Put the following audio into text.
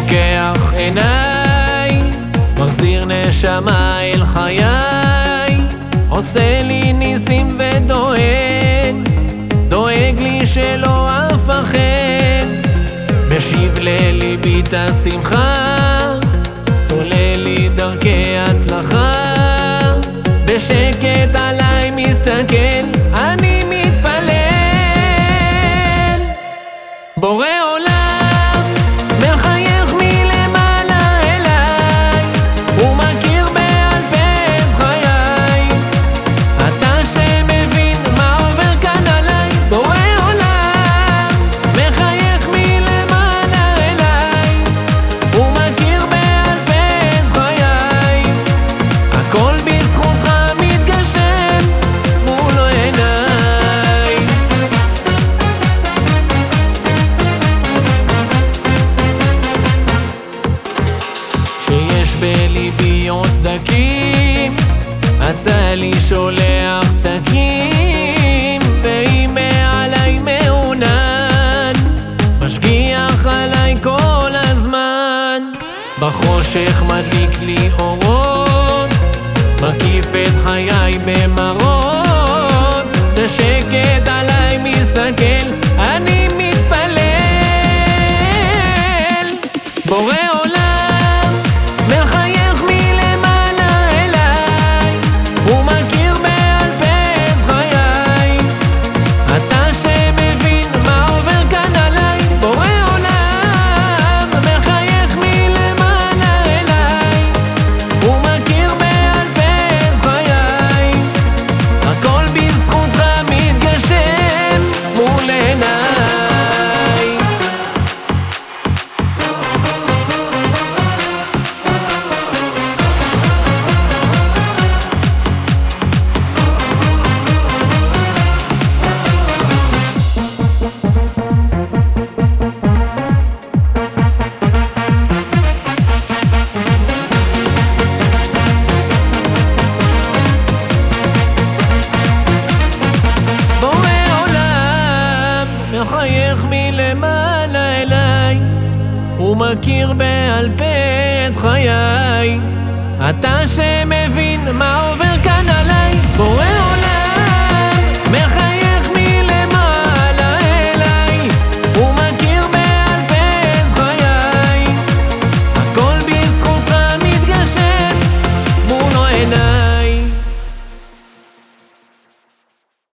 פוקח עיניי, מחזיר נשמה אל חיי, עושה לי ניסים ודואג, דואג לי שלא אפחד, משיב לליבי את השמחה, סולל לי דרכי הצלחה, בשקט שיש בליבי עוד סדקים, אתה לי שולח פתקים, ואם מעליי מעונן, משגיח עליי כל הזמן. בחושך מדליק לי אורות, מקיף את חיי במראות, בשקט עליי מסתכל, מחייך מלמעלה אליי, הוא מכיר בעל פה את חיי, אתה שמבין מה עובר כאן